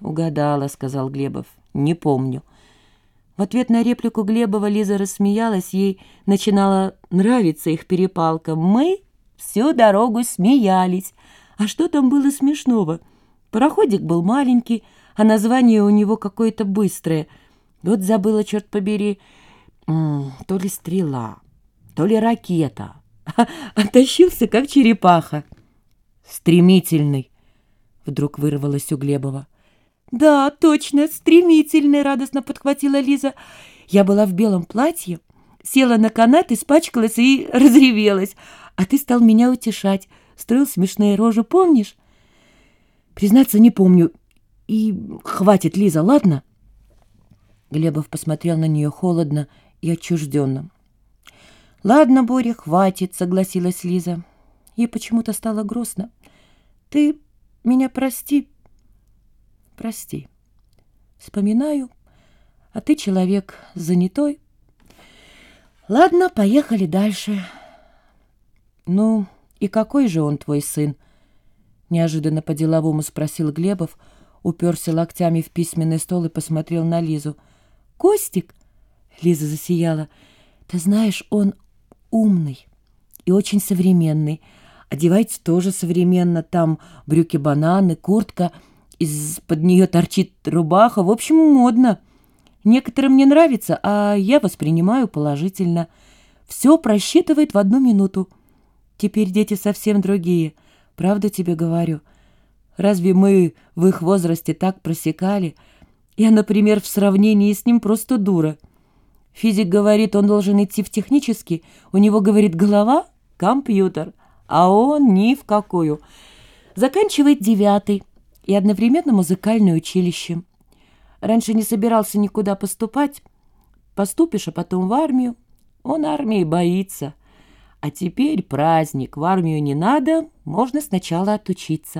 «Угадала», — сказал Глебов. «Не помню». В ответ на реплику Глебова Лиза рассмеялась, ей начинала нравиться их перепалка. «Мы всю дорогу смеялись. А что там было смешного? Пароходик был маленький, а название у него какое-то быстрое. Вот забыла, черт побери, то ли стрела, то ли ракета. Оттащился, как черепаха. «Стремительный!» — вдруг вырвалось у Глебова. «Да, точно, стремительный!» — радостно подхватила Лиза. «Я была в белом платье, села на канат, испачкалась и разревелась. А ты стал меня утешать, строил смешные рожи, помнишь?» «Признаться, не помню. И хватит, Лиза, ладно?» Глебов посмотрел на нее холодно и отчужденно. «Ладно, Боря, хватит», — согласилась Лиза. Ей почему-то стало грустно. «Ты меня прости, прости. Вспоминаю, а ты человек занятой. Ладно, поехали дальше». «Ну, и какой же он твой сын?» Неожиданно по-деловому спросил Глебов, уперся локтями в письменный стол и посмотрел на Лизу. «Костик?» — Лиза засияла. «Ты знаешь, он умный и очень современный. Одевается тоже современно. Там брюки-бананы, куртка, из-под нее торчит рубаха. В общем, модно. Некоторым не нравится, а я воспринимаю положительно. Все просчитывает в одну минуту. Теперь дети совсем другие. Правда тебе говорю. Разве мы в их возрасте так просекали? Я, например, в сравнении с ним просто дура». Физик говорит, он должен идти в технический. У него, говорит, голова — компьютер, а он ни в какую. Заканчивает девятый и одновременно музыкальное училище. Раньше не собирался никуда поступать. Поступишь, а потом в армию. Он армии боится. А теперь праздник, в армию не надо, можно сначала отучиться.